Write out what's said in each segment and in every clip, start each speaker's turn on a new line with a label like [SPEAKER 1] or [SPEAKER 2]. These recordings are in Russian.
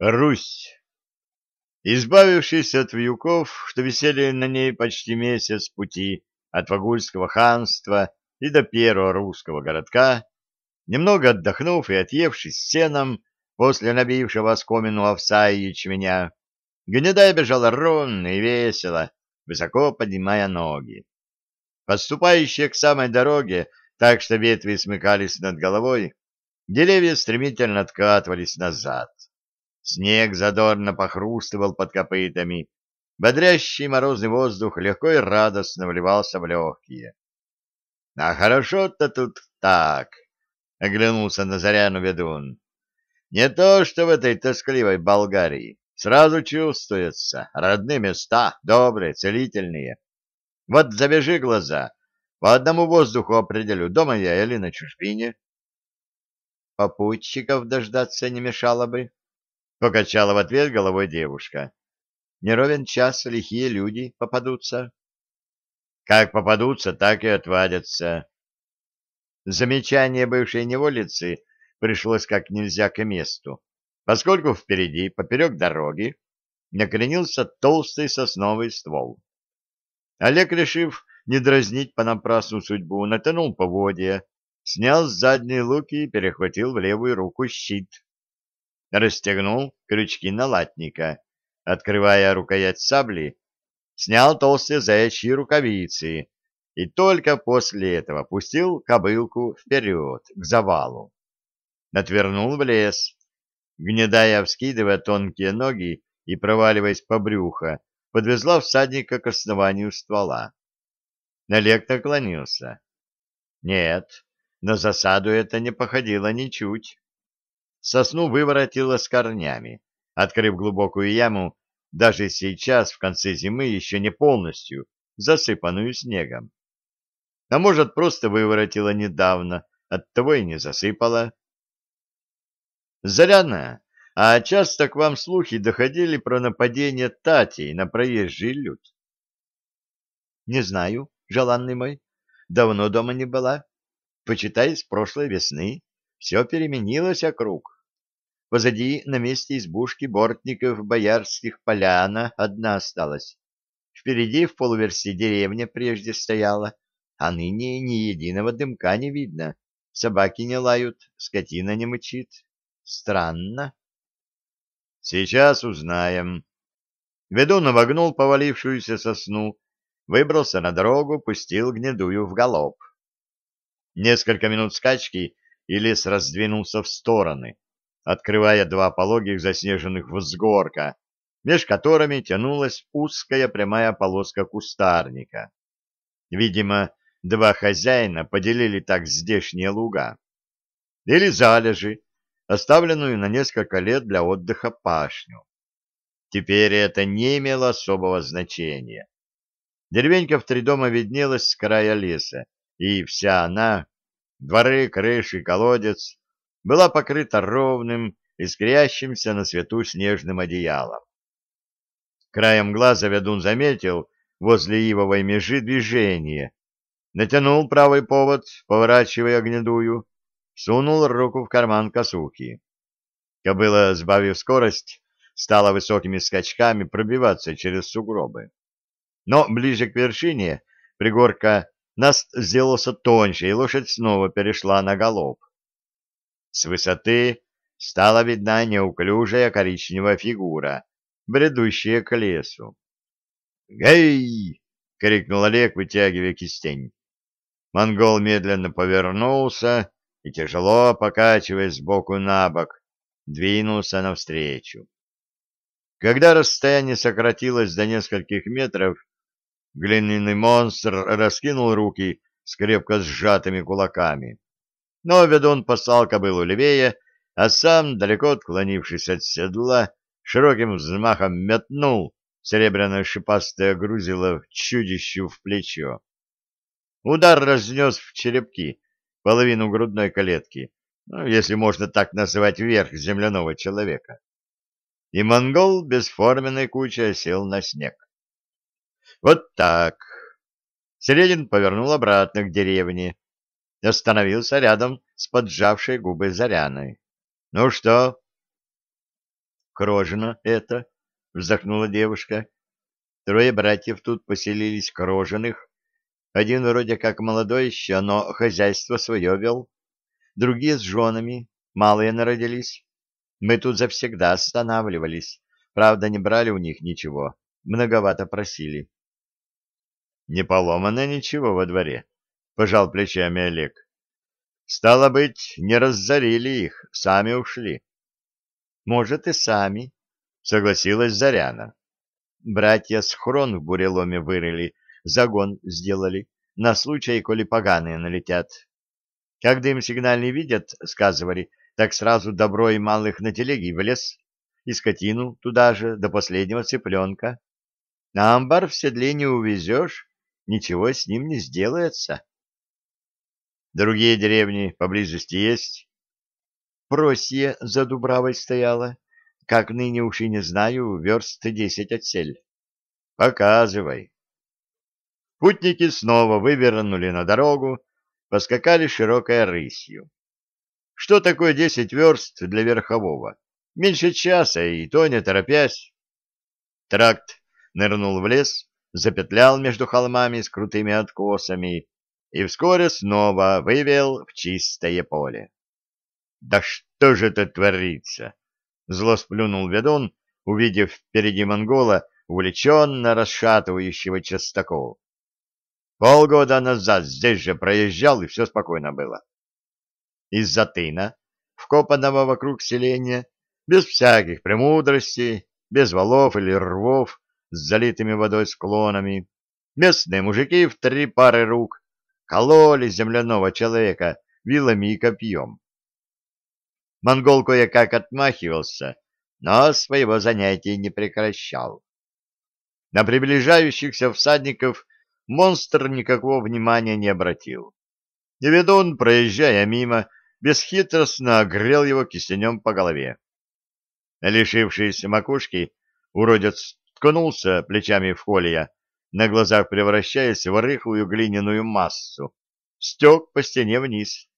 [SPEAKER 1] Русь. Избавившись от вьюков, что висели на ней почти месяц пути от Вагульского ханства и до первого русского городка, немного отдохнув и отъевшись сеном после набившего оскомину овса и ячменя, Гнедая бежала ровно и весело, высоко поднимая ноги. Подступающие к самой дороге, так что ветви смыкались над головой, деревья стремительно откатывались назад. Снег задорно похрустывал под копытами. Бодрящий морозный воздух легко и радостно вливался в легкие. — А хорошо-то тут так, — оглянулся на Заряну ведун. — Не то, что в этой тоскливой Болгарии. Сразу чувствуется. Родные места, добрые, целительные. Вот забежи глаза, по одному воздуху определю, дома я или на чужбине. — Попутчиков дождаться не мешало бы, Покачала в ответ головой девушка. Не ровен час лихие люди попадутся. Как попадутся, так и отвадятся. Замечание бывшей неволицы пришлось как нельзя к месту, поскольку впереди, поперек дороги, накренился толстый сосновый ствол. Олег, решив не дразнить понапрасну судьбу, натянул поводья, снял с задней луки и перехватил в левую руку щит расстегнул крючки налатника, открывая рукоять сабли, снял толстые заячьи рукавицы и только после этого пустил кобылку вперед, к завалу. Отвернул в лес, гнедая, вскидывая тонкие ноги и проваливаясь по брюхо, подвезла всадника к основанию ствола. Олег наклонился. Нет, на засаду это не походило ничуть сосну выворотило с корнями, открыв глубокую яму, даже сейчас, в конце зимы, еще не полностью, засыпанную снегом. А может, просто выворотило недавно, оттого и не засыпало. Заряна, а часто к вам слухи доходили про нападение Татей на проезжий люд? Не знаю, желанный мой, давно дома не была. Почитай, с прошлой весны все переменилось округ. Позади, на месте избушки бортников боярских поляна одна осталась. Впереди в полуверсте деревня прежде стояла, а ныне ни единого дымка не видно. Собаки не лают, скотина не мычит. Странно. Сейчас узнаем. Ведун обогнул повалившуюся сосну, выбрался на дорогу, пустил гнедую в галоп. Несколько минут скачки, и лес раздвинулся в стороны открывая два пологих заснеженных взгорка, меж которыми тянулась узкая прямая полоска кустарника. Видимо, два хозяина поделили так здешние луга. Или залежи, оставленную на несколько лет для отдыха пашню. Теперь это не имело особого значения. Деревенька в три дома виднелась с края леса, и вся она, дворы, крыши, колодец, была покрыта ровным, искрящимся на свету снежным одеялом. Краем глаза ведун заметил возле ивовой межи движение, натянул правый повод, поворачивая гнедую, сунул руку в карман косухи. Кобыла, сбавив скорость, стала высокими скачками пробиваться через сугробы. Но ближе к вершине пригорка нас сделался тоньше, и лошадь снова перешла на галоп. С высоты стала видна неуклюжая коричневая фигура, бредущая к лесу. «Гей!» — крикнул Олег, вытягивая кистень. Монгол медленно повернулся и, тяжело покачиваясь сбоку на бок, двинулся навстречу. Когда расстояние сократилось до нескольких метров, глиняный монстр раскинул руки с крепко сжатыми кулаками. Но ведун послал кобылу левее, а сам, далеко отклонившись от седла, широким взмахом метнул серебряное шипастое грузило чудищу в плечо. Удар разнес в черепки половину грудной калетки, ну, если можно так называть верх земляного человека. И монгол бесформенной кучей сел на снег. Вот так. Середин повернул обратно к деревне, остановился рядом с поджавшей губы Заряной. — Ну что? Крожено это, — вздохнула девушка. Трое братьев тут поселились Кроженых. Один вроде как молодой еще, но хозяйство свое вел. Другие с женами, малые народились. Мы тут завсегда останавливались. Правда, не брали у них ничего. Многовато просили. — Не поломано ничего во дворе, — пожал плечами Олег. — Стало быть, не разорили их, сами ушли. — Может, и сами, — согласилась Заряна. Братья схрон в буреломе вырыли, загон сделали, на случай, коли поганые налетят. Когда им сигнальный видят, сказывали, так сразу добро и малых на телеге в лес, и скотину туда же, до последнего цыпленка. На амбар в седле не увезешь, ничего с ним не сделается. Другие деревни поблизости есть? Просье за Дубравой стояла. Как ныне уж и не знаю, верст десять отсель. Показывай. Путники снова вывернули на дорогу, поскакали широкой рысью. Что такое десять верст для верхового? Меньше часа, и то не торопясь. Тракт нырнул в лес, запетлял между холмами с крутыми откосами и вскоре снова вывел в чистое поле. «Да что же это творится?» — зло сплюнул ведун, увидев впереди монгола, увлеченно расшатывающего частокол. Полгода назад здесь же проезжал, и все спокойно было. Из-за тына, вкопанного вокруг селения, без всяких премудростей, без валов или рвов с залитыми водой склонами, местные мужики в три пары рук кололи земляного человека вилами и копьем. Монгол кое-как отмахивался, но своего занятия не прекращал. На приближающихся всадников монстр никакого внимания не обратил. И ведун, проезжая мимо, бесхитростно огрел его кистенем по голове. Лишившись макушки, уродец ткнулся плечами в холия, на глазах превращаясь в рыхлую глиняную массу, стек по стене вниз.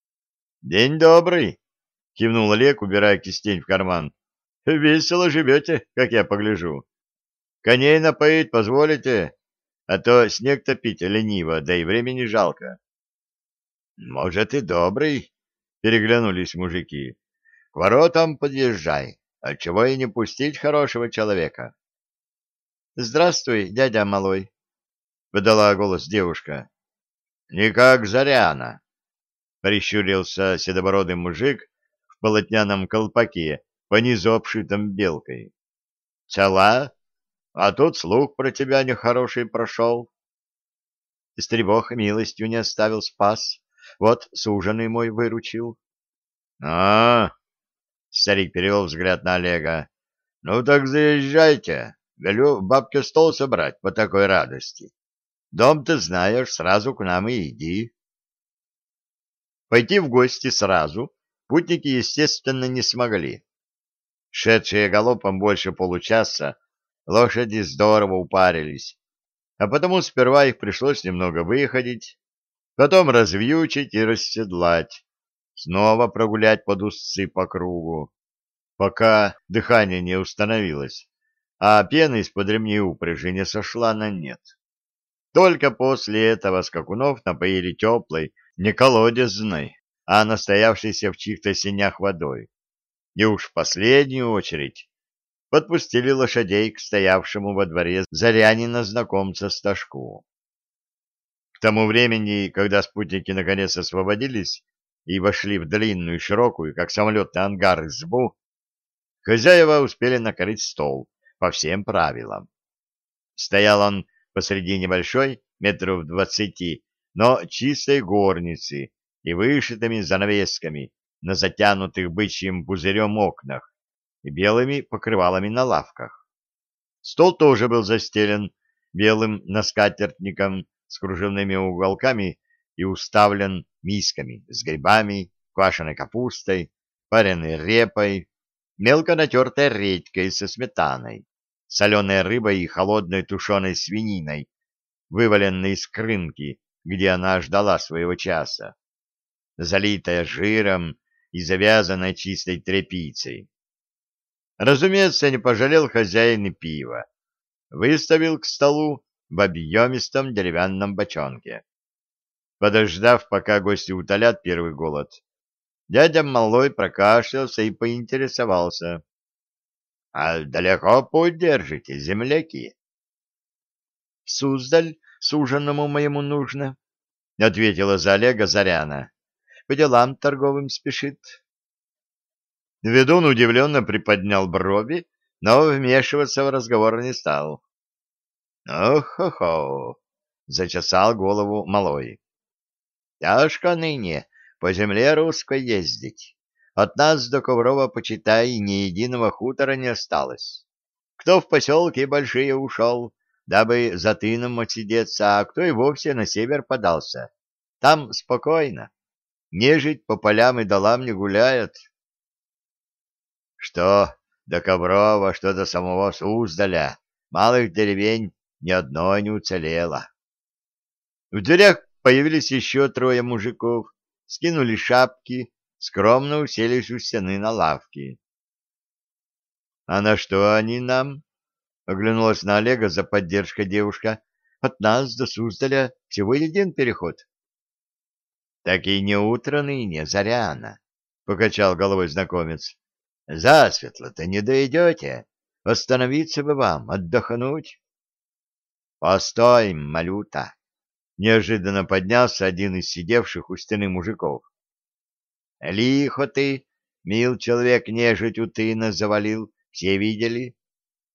[SPEAKER 1] — День добрый! — кивнул Олег, убирая кистень в карман. — Весело живете, как я погляжу. Коней напоить позволите? а то снег топить лениво, да и времени жалко. — Может, и добрый, — переглянулись мужики. — К воротам подъезжай, отчего и не пустить хорошего человека. — Здравствуй, дядя малой, — подала голос девушка. — Никак Заряна, — прищурился седобородый мужик в полотняном колпаке, по низу обшитом белкой. — Цела? А тут слух про тебя нехороший прошел. Стребох милостью не оставил спас. Вот суженый мой выручил. — А, — старик перевел взгляд на Олега, — ну так заезжайте. Велю бабке стол собрать по такой радости. Дом ты знаешь, сразу к нам и иди. Пойти в гости сразу путники, естественно, не смогли. Шедшие галопом больше получаса, Лошади здорово упарились, а потому сперва их пришлось немного выходить, потом развьючить и расседлать, снова прогулять под узцы по кругу, пока дыхание не установилось, а пена из-под ремней упряжи не сошла на нет. Только после этого скакунов напоили теплой, не колодезной, а настоявшейся в чьих-то сенях водой. И уж в последнюю очередь подпустили лошадей к стоявшему во дворе Зарянина знакомца Сташку. К тому времени, когда спутники наконец освободились и вошли в длинную, широкую, как самолетный ангар, избу, хозяева успели накрыть стол по всем правилам. Стоял он посреди небольшой, метров двадцати, но чистой горницы и вышитыми занавесками на затянутых бычьим пузырем окнах и белыми покрывалами на лавках. Стол тоже был застелен белым наскатертником с кружевными уголками и уставлен мисками с грибами, квашеной капустой, пареной репой, мелко натертой редькой со сметаной, соленой рыбой и холодной тушеной свининой, вываленной из крынки, где она ждала своего часа, залитая жиром и завязанной чистой тряпицей. Разумеется, не пожалел хозяин и пива. Выставил к столу в объемистом деревянном бочонке. Подождав, пока гости утолят первый голод, дядя Малой прокашлялся и поинтересовался. — А далеко путь держите, земляки? — Суздаль суженому моему нужно, — ответила за Олега Заряна. — По делам торговым спешит. Ведун удивленно приподнял брови, но вмешиваться в разговор не стал. «Ох-хо-хо!» — зачесал голову малой. «Тяжко ныне по земле русской ездить. От нас до Коврова, почитай, ни единого хутора не осталось. Кто в поселке большие ушел, дабы за тыном отсидеться, а кто и вовсе на север подался. Там спокойно. Нежить по полям и долам не гуляет. Что до Коврова, что до самого Суздаля, малых деревень ни одной не уцелело. В дверях появились еще трое мужиков, скинули шапки, скромно уселись у стены на лавке. — А на что они нам? — оглянулась на Олега за поддержкой девушка. — От нас до Суздаля всего один переход. — Так и не утро ныне, заряна, — покачал головой знакомец. Засветло-то не дойдете. Остановиться бы вам, отдохнуть. Постой, малюта. Неожиданно поднялся один из сидевших у стены мужиков. Лихо ты, мил человек, нежить у тына завалил, все видели.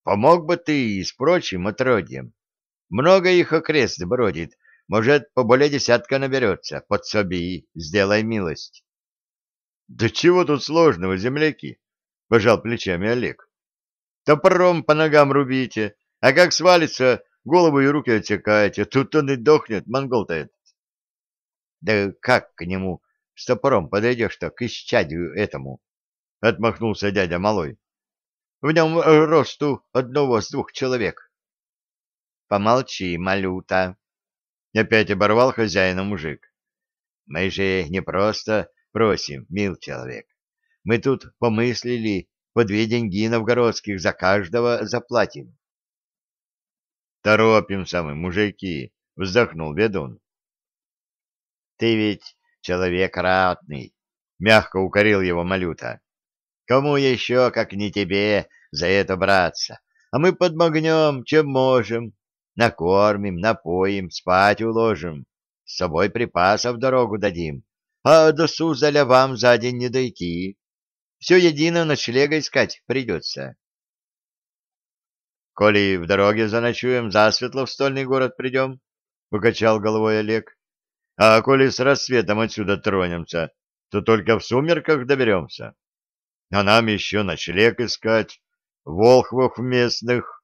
[SPEAKER 1] Помог бы ты и с прочим отродьем. Много их окрест бродит, может, по более десятка наберется. Подсоби, сделай милость. Да чего тут сложного, земляки? — пожал плечами Олег. «Топором по ногам рубите, а как свалится, голову и руки отсекаете. Тут он и дохнет, монгол-то этот». «Да как к нему с топором подойдешь-то, к исчадию этому?» — отмахнулся дядя Малой. «В нем росту одного с двух человек». «Помолчи, малюта!» — опять оборвал хозяина мужик. «Мы же не просто просим, мил человек. Мы тут помыслили, по две деньги новгородских за каждого заплатим. Торопимся мы, мужики, вздохнул ведун. Ты ведь человек ратный, мягко укорил его Малюта. Кому еще, как не тебе, за это браться? А мы подмогнем, чем можем. Накормим, напоим, спать уложим. С собой припасов дорогу дадим. А до Сузаля вам за день не дойти. Все едино ночлега искать придется. — Коли в дороге заночуем, засветло в стольный город придем, — покачал головой Олег. — А коли с рассветом отсюда тронемся, то только в сумерках доберемся. А нам еще ночлег искать, волхвов местных